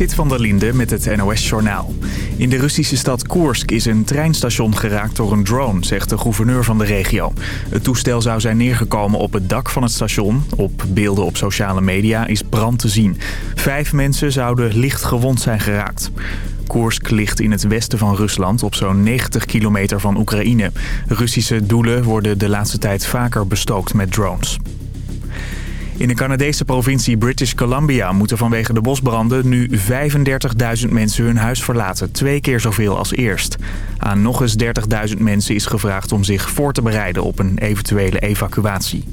Zit van der Linde met het NOS-journaal. In de Russische stad Koersk is een treinstation geraakt door een drone, zegt de gouverneur van de regio. Het toestel zou zijn neergekomen op het dak van het station. Op beelden op sociale media is brand te zien. Vijf mensen zouden licht gewond zijn geraakt. Koersk ligt in het westen van Rusland op zo'n 90 kilometer van Oekraïne. Russische doelen worden de laatste tijd vaker bestookt met drones. In de Canadese provincie British Columbia moeten vanwege de bosbranden nu 35.000 mensen hun huis verlaten. Twee keer zoveel als eerst. Aan nog eens 30.000 mensen is gevraagd om zich voor te bereiden op een eventuele evacuatie.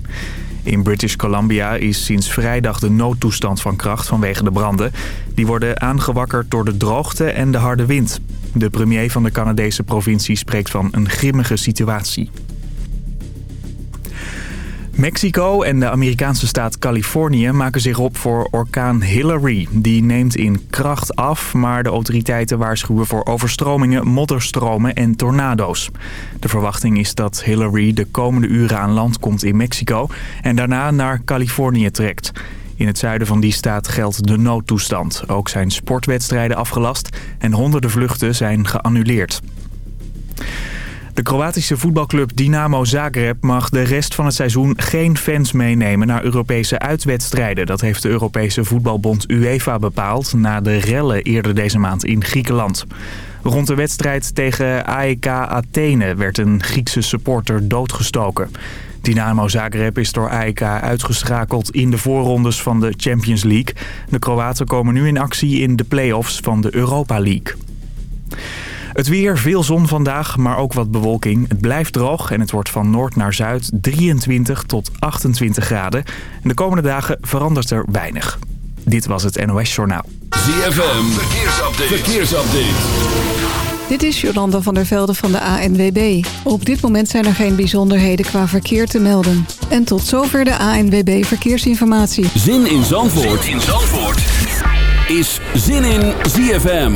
In British Columbia is sinds vrijdag de noodtoestand van kracht vanwege de branden. Die worden aangewakkerd door de droogte en de harde wind. De premier van de Canadese provincie spreekt van een grimmige situatie. Mexico en de Amerikaanse staat Californië maken zich op voor orkaan Hillary. Die neemt in kracht af, maar de autoriteiten waarschuwen voor overstromingen, modderstromen en tornado's. De verwachting is dat Hillary de komende uren aan land komt in Mexico en daarna naar Californië trekt. In het zuiden van die staat geldt de noodtoestand. Ook zijn sportwedstrijden afgelast en honderden vluchten zijn geannuleerd. De Kroatische voetbalclub Dynamo Zagreb mag de rest van het seizoen geen fans meenemen naar Europese uitwedstrijden. Dat heeft de Europese voetbalbond UEFA bepaald na de rellen eerder deze maand in Griekenland. Rond de wedstrijd tegen AEK Athene werd een Griekse supporter doodgestoken. Dynamo Zagreb is door AEK uitgeschakeld in de voorrondes van de Champions League. De Kroaten komen nu in actie in de play-offs van de Europa League. Het weer, veel zon vandaag, maar ook wat bewolking. Het blijft droog en het wordt van noord naar zuid 23 tot 28 graden. En de komende dagen verandert er weinig. Dit was het NOS Journaal. ZFM, verkeersupdate. verkeersupdate. Dit is Jolanda van der Velde van de ANWB. Op dit moment zijn er geen bijzonderheden qua verkeer te melden. En tot zover de ANWB Verkeersinformatie. Zin in Zandvoort, zin in Zandvoort. is Zin in ZFM.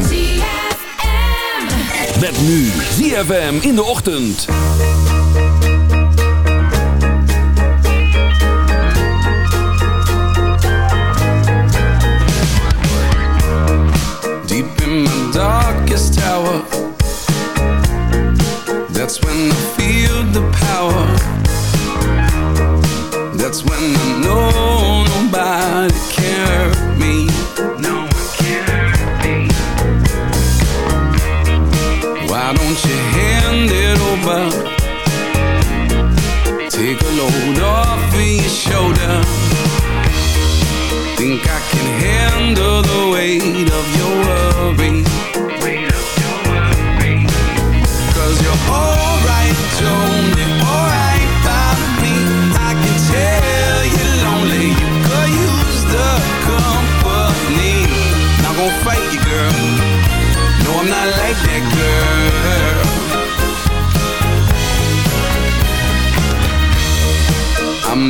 Met nu ZFM in de ochtend. Deep in my darkest tower. That's when I feel the power. That's when I know nobody cares over? Take a load off of your shoulder. Think I can handle the weight of your worry.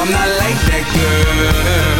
I'm not like that girl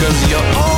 Cause you're all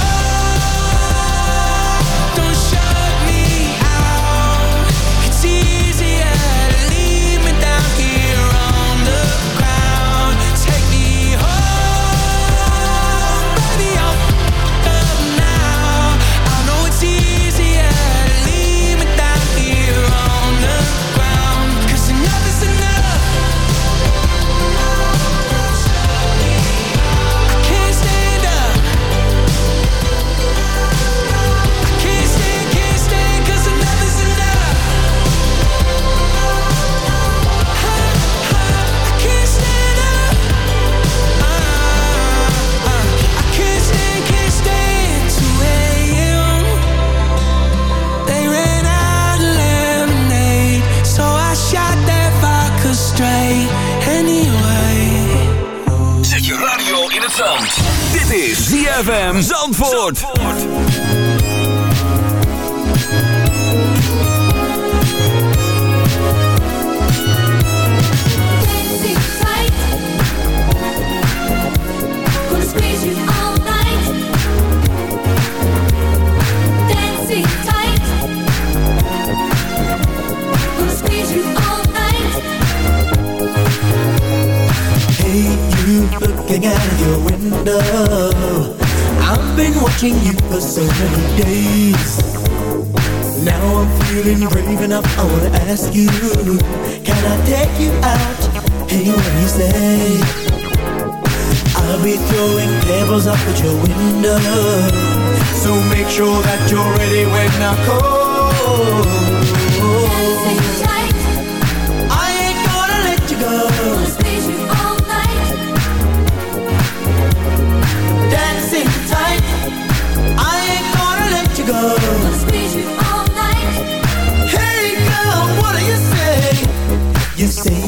love, I wanna ask you Can I take you out? Hey, what do you say? I'll be throwing pebbles up at your window. So make sure that you're ready when I call. Stay tight I ain't gonna let you go. Gonna squeeze you all night Dancing tight. I ain't gonna let you go.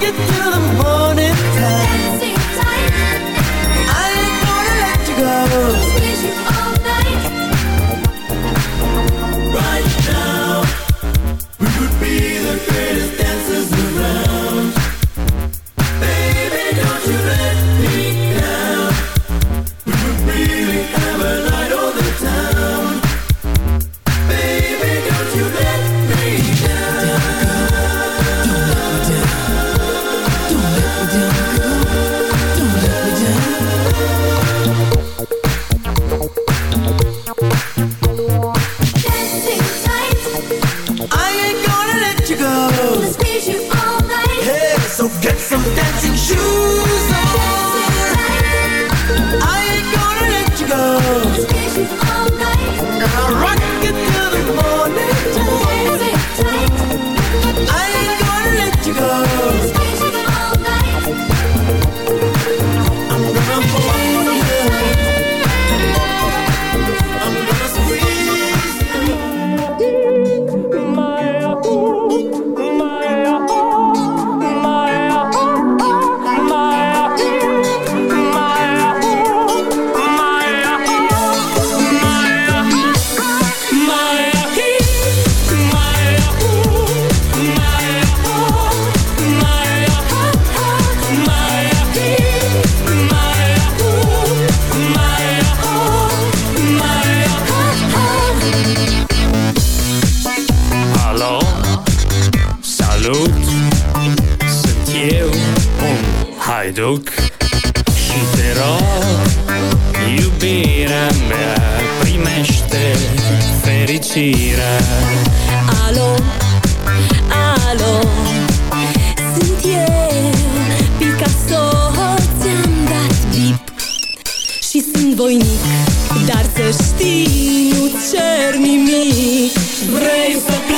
get to the moon. voinic Dar să știi, nu cer nimic. Vrei să pleci?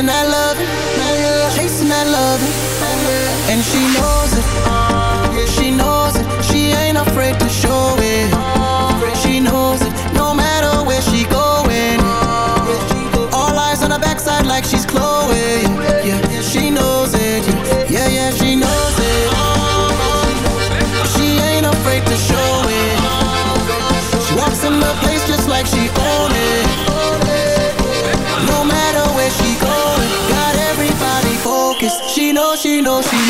and I love She knows, she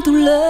douleur.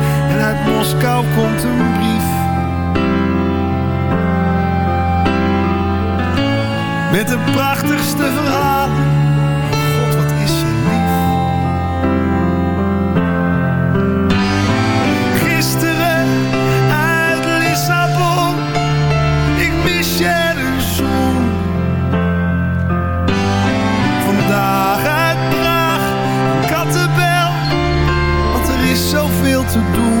en uit Moskou komt een brief. Met de prachtigste verhalen. God, wat is ze lief. Gisteren uit Lissabon, ik mis je een zoen. Vandaag uit Praag, Kattenbel, want er is zoveel te doen.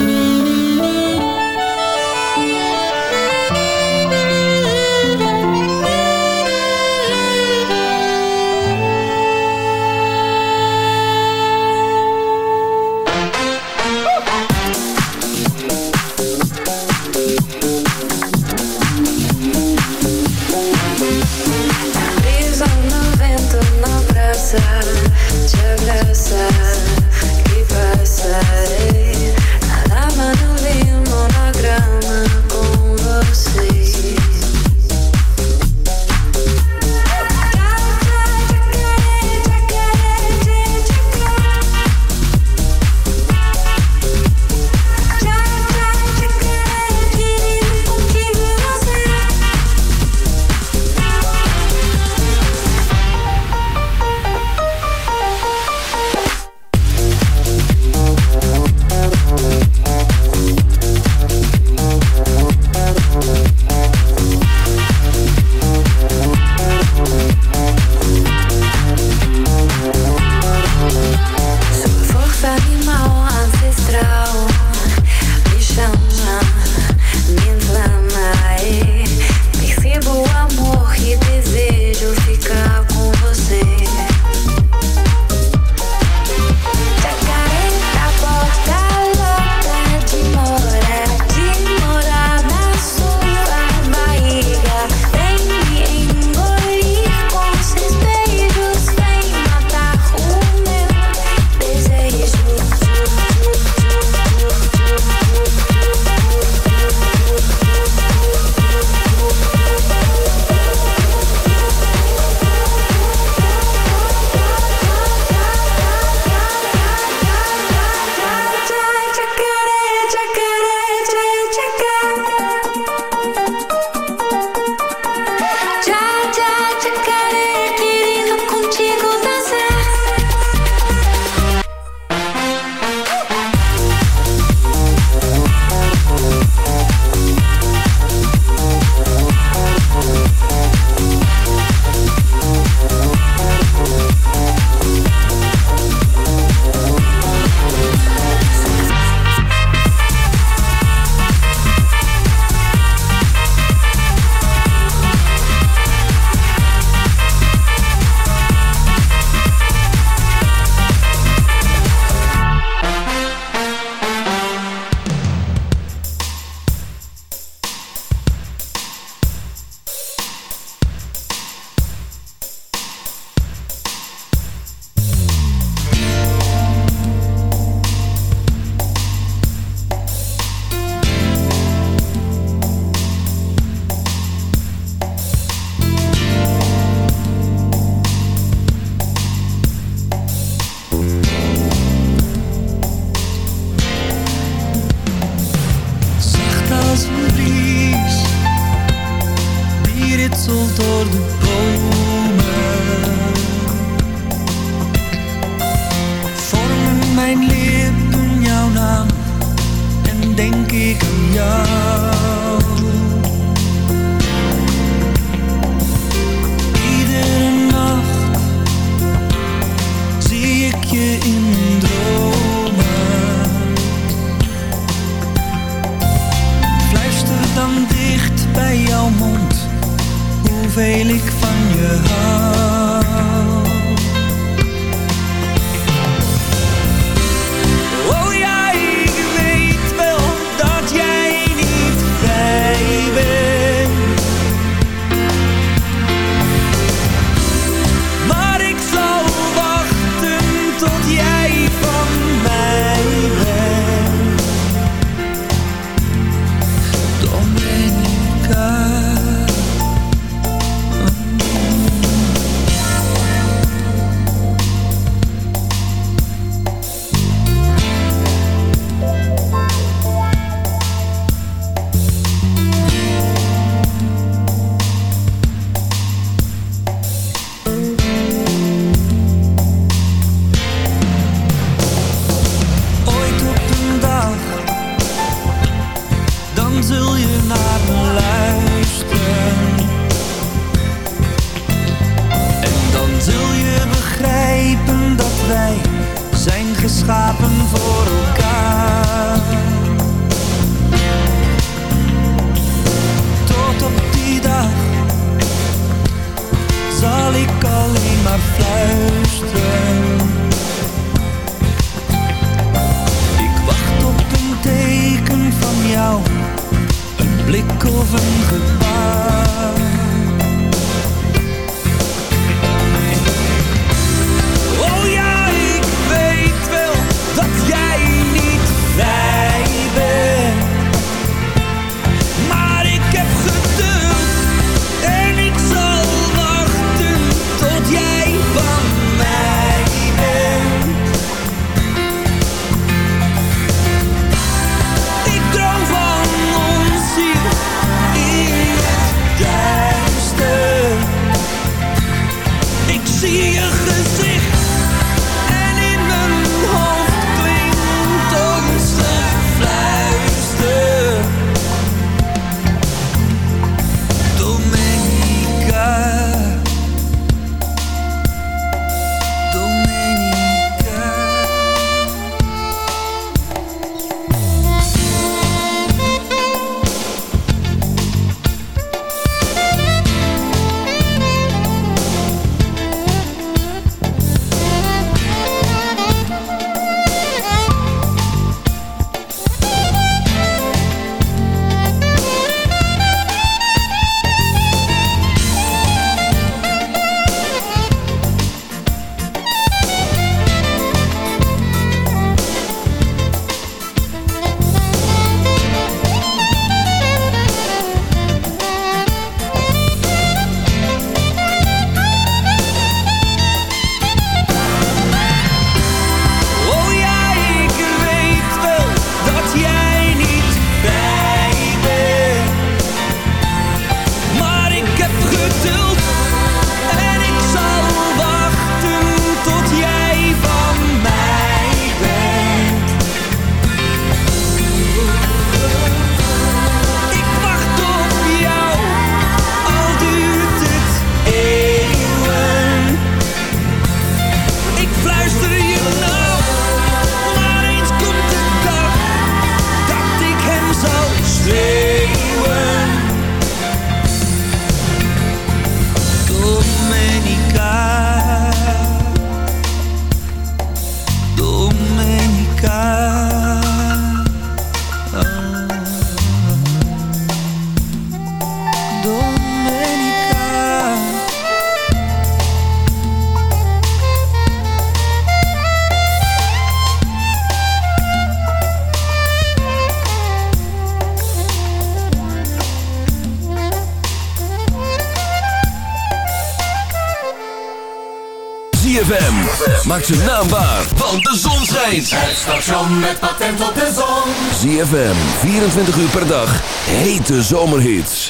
ZFM. Maak ze naambaar, want de zon schijnt. Het station met patent op de zon. ZFM, 24 uur per dag. Hete zomerhits.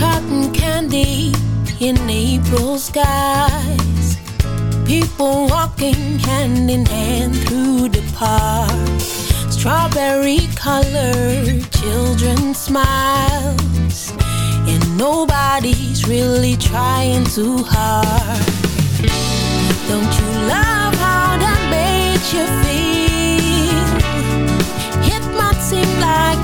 Cotton candy in April skies. People walking hand in hand through the park Strawberry color children smiles. And nobody's really trying too hard. Don't you love how that makes you feel? It might seem like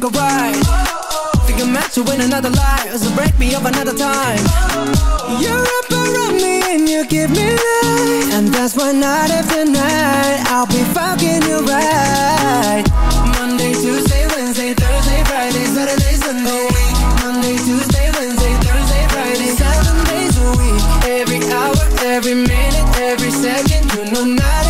You can ride. Think I'm meant to win another life, so break me up another time. You're up around me and you give me life, and that's why night after night I'll be fucking you right. Monday, Tuesday, Wednesday, Thursday, Friday, Saturday, Sunday. Monday, Tuesday, Wednesday, Thursday, Friday, seven days a week. Every hour, every minute, every second, you know night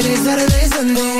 Friday, Saturday, Sunday